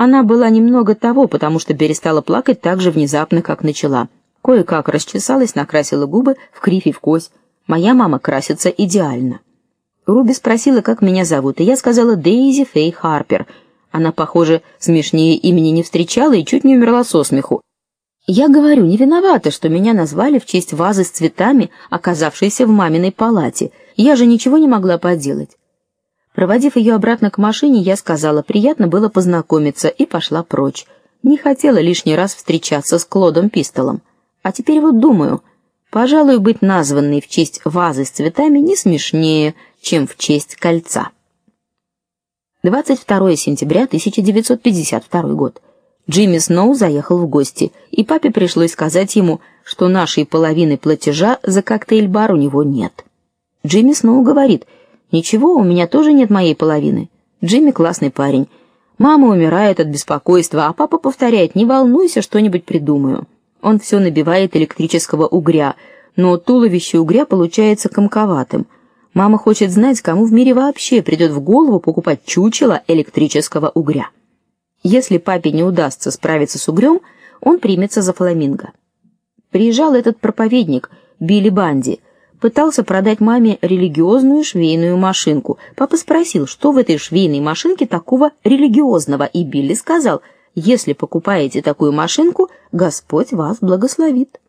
Она была немного того, потому что перестала плакать так же внезапно, как начала. Кое-как расчесалась, накрасила губы в кривь и в кось. Моя мама красится идеально. Руби спросила, как меня зовут, и я сказала Дейзи Фей Харпер. Она, похоже, смешнее имени не встречала и чуть не умерла со смеху. Я говорю, не виновата, что меня назвали в честь вазы с цветами, оказавшейся в маминой палате. Я же ничего не могла поделать. Проводив ее обратно к машине, я сказала: "Приятно было познакомиться" и пошла прочь. Не хотела лишний раз встречаться с Клодом Пистолом. А теперь вот думаю, пожалуй, быть названной в честь вазы с цветами не смешнее, чем в честь кольца. 22 сентября 1952 год. Джимми Сноу заехал в гости, и папе пришлось сказать ему, что нашей половины платежа за коктейль-бар у него нет. Джимми Сноу говорит: Ничего, у меня тоже нет моей половины. Джимми классный парень. Мама умирает от беспокойства, а папа повторяет: "Не волнуйся, что-нибудь придумаю". Он все набивает электрического угря, но туловище угря получается комковатым. Мама хочет знать, кому в мире вообще придет в голову покупать чучело электрического угря. Если папе не удастся справиться с угрем, он примется за фламинго. Приезжал этот проповедник Билли Банди пытался продать маме религиозную швейную машинку. Папа спросил, что в этой швейной машинке такого религиозного, и Билли сказал: "Если покупаете такую машинку, Господь вас благословит".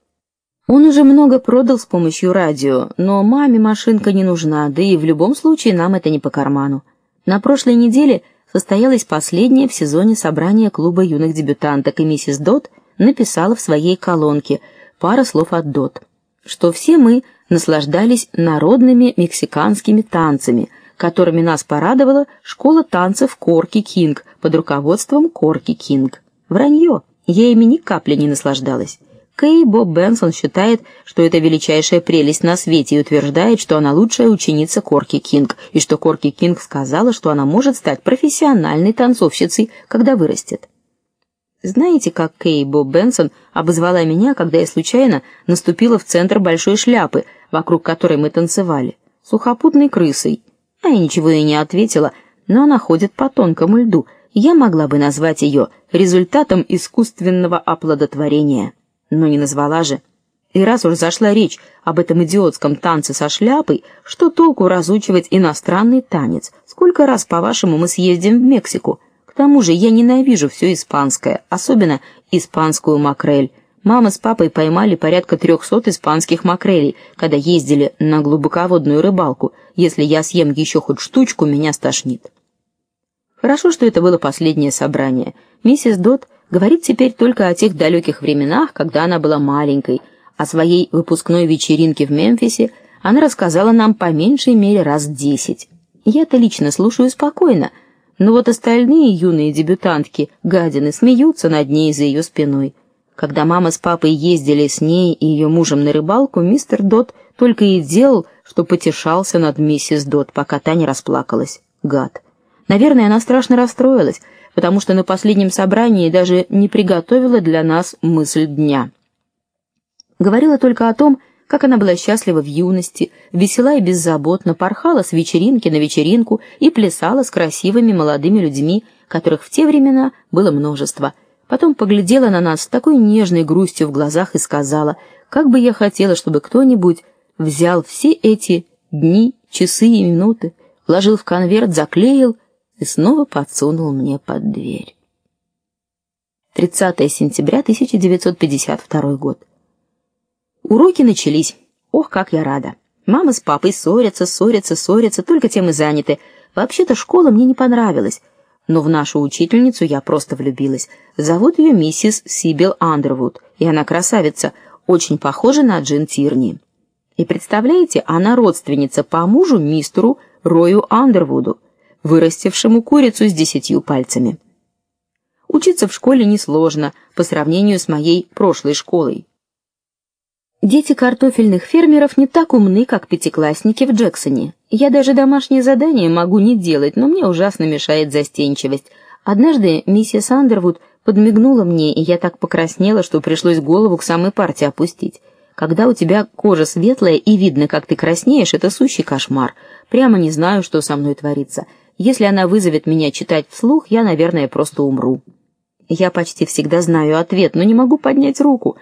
Он уже много продал с помощью радио, но маме машинка не нужна, да и в любом случае нам это не по карману. На прошлой неделе состоялось последнее в сезоне собрание клуба юных дебютанток, и миссис Дот написала в своей колонке пара слов от Дот, что все мы наслаждались народными мексиканскими танцами, которыми нас порадовала школа танцев Корки Кинг под руководством Корки Кинг. Вранье, я ими ни капли не наслаждалась. Кей Боб Бенсон считает, что это величайшая прелесть на свете и утверждает, что она лучшая ученица Корки Кинг, и что Корки Кинг сказала, что она может стать профессиональной танцовщицей, когда вырастет. Знаете, как Кей Боб Бенсон обозвала меня, когда я случайно наступила в центр большой шляпы, вокруг которой мы танцевали? Сухопутной крысой. А я ничего ей не ответила, но она ходит по тонкому льду. Я могла бы назвать ее результатом искусственного оплодотворения, но не назвала же. И раз уж зашла речь об этом идиотском танце со шляпой, что толку разучивать иностранный танец? Сколько раз, по-вашему, мы съездим в Мексику? тому же я ненавижу все испанское, особенно испанскую макрель. Мама с папой поймали порядка трехсот испанских макрелей, когда ездили на глубоководную рыбалку. Если я съем еще хоть штучку, меня стошнит. Хорошо, что это было последнее собрание. Миссис Дот говорит теперь только о тех далеких временах, когда она была маленькой. О своей выпускной вечеринке в Мемфисе она рассказала нам по меньшей мере раз десять. Я-то лично слушаю спокойно, но вот остальные юные дебютантки, гадины, смеются над ней за ее спиной. Когда мама с папой ездили с ней и ее мужем на рыбалку, мистер Дот только и делал, что потешался над миссис Дот, пока та не расплакалась. Гад. Наверное, она страшно расстроилась, потому что на последнем собрании даже не приготовила для нас мысль дня. Говорила только о том, как она была счастлива в юности, весела и беззаботна, порхала с вечеринки на вечеринку и плясала с красивыми молодыми людьми, которых в те времена было множество. Потом поглядела на нас с такой нежной грустью в глазах и сказала: "Как бы я хотела, чтобы кто-нибудь взял все эти дни, часы и минуты, вложил в конверт, заклеил и снова подсунул мне под дверь". 30 сентября 1952 год. Уроки начались. Ох, как я рада. Мама с папой ссорятся, ссорятся, ссорятся, только тем и заняты. Вообще-то школа мне не понравилась, но в нашу учительницу я просто влюбилась. Зовут ее миссис Сибил Андервуд, и она красавица, очень похожа на Джин Тирни. И представляете, она родственница по мужу мистеру Рою Андервуду, вырастившему курицу с десятью пальцами. Учиться в школе несложно по сравнению с моей прошлой школой. Дети картофельных фермеров не так умны, как пятиклассники в Джексоне. Я даже домашние задания могу не делать, но мне ужасно мешает застенчивость. Однажды миссис Андервуд подмигнула мне, и я так покраснела, что пришлось голову к самой парте опустить. Когда у тебя кожа светлая и видно, как ты краснеешь, это сущий кошмар. Прямо не знаю, что со мной творится. Если она вызовет меня читать вслух, я, наверное, просто умру. Я почти всегда знаю ответ, но не могу поднять руку.